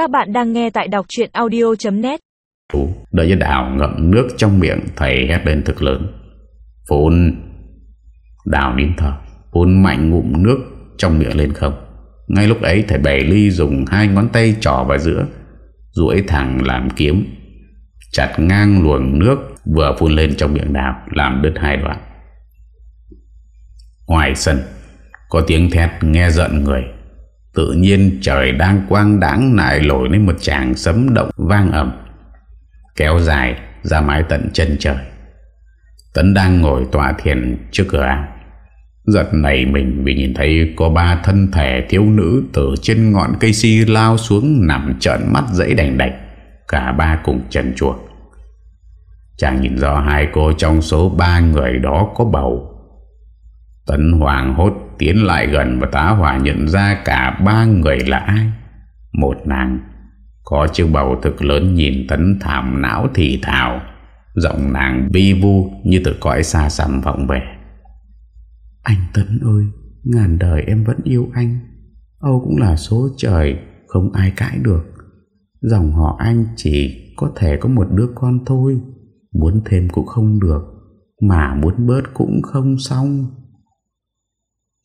Các bạn đang nghe tại đọc chuyện audio.net đối với Đào ngậm nước trong miệng, Thầy hét lên thực lớn. Phun Đào nín thở. Phun mạnh ngụm nước trong miệng lên không. Ngay lúc ấy, thầy Bảy Ly dùng hai ngón tay trỏ vào giữa, duỗi thẳng làm kiếm, Chặt ngang luồng nước Vừa phun lên trong miệng Đào, Làm đứt hai đoạn. Ngoài sân, Có tiếng thét nghe giận người. Tự nhiên trời đang quang đáng Lại lội lên một tràng sấm động vang ẩm Kéo dài ra mái tận chân trời Tấn đang ngồi tòa thiền trước cửa ao Giật này mình vì nhìn thấy có ba thân thể thiếu nữ từ trên ngọn cây si lao xuống nằm trợn mắt dãy đành đạch. Cả ba cùng trần chuột. Chàng nhìn rõ hai cô trong số ba người đó có bầu. Tấn hoàng hốt tiến lại gần và tá hỏa nhận ra cả ba người là ai. Một nàng, có chiếc bầu thực lớn nhìn Tấn thảm não thì thào. Giọng nàng bi vu như từ cõi xa xăm vọng về. Anh Tấn ơi, Ngàn đời em vẫn yêu anh Âu cũng là số trời, Không ai cãi được Dòng họ anh chỉ có thể có một đứa con thôi Muốn thêm cũng không được, Mà muốn bớt cũng không xong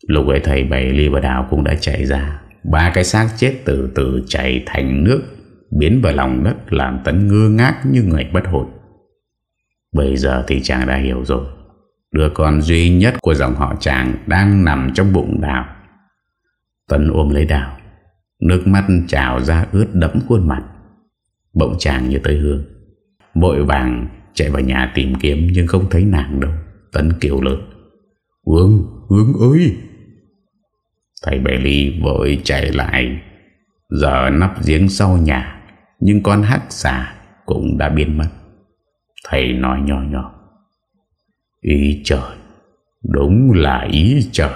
Lúc ấy thầy Bảy Ly và Đào cũng đã chạy ra. Ba cái xác chết từ từ chảy thành nước Biến vào lòng đất Làm Tấn ngơ ngác như người bất hồn. Bây giờ thì chàng đã hiểu rồi. Đứa con duy nhất của dòng họ chàng Đang nằm trong bụng đào. Tấn ôm lấy đào. Nước mắt trào ra ướt đẫm khuôn mặt. Bỗng chàng như tới hương. Vội vàng chạy vào nhà tìm kiếm Nhưng không thấy nàng đâu. Tấn kêu lớn. Hương, Hương ơi! Thầy Bailey Ly vội chạy lại. Giờ nắp giếng sau nhà, Nhưng con hắc xà cũng đã biến mất. Thầy nói nhỏ nhỏ. Ý trời, Đúng là ý trời.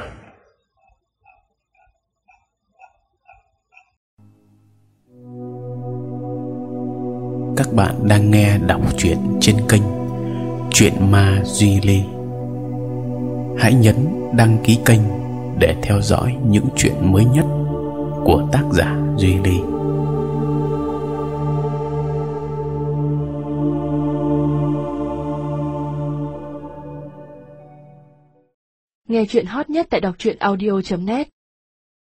Các bạn đang nghe đọc truyện trên kênh Chuyện Ma Duy Lê Hãy nhấn đăng ký kênh để theo dõi những chuyện mới nhất của tác giả Duy Ly. Nghe chuyện hot nhất tại đọc truyện audio.net